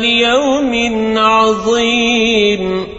ليوم عظيم.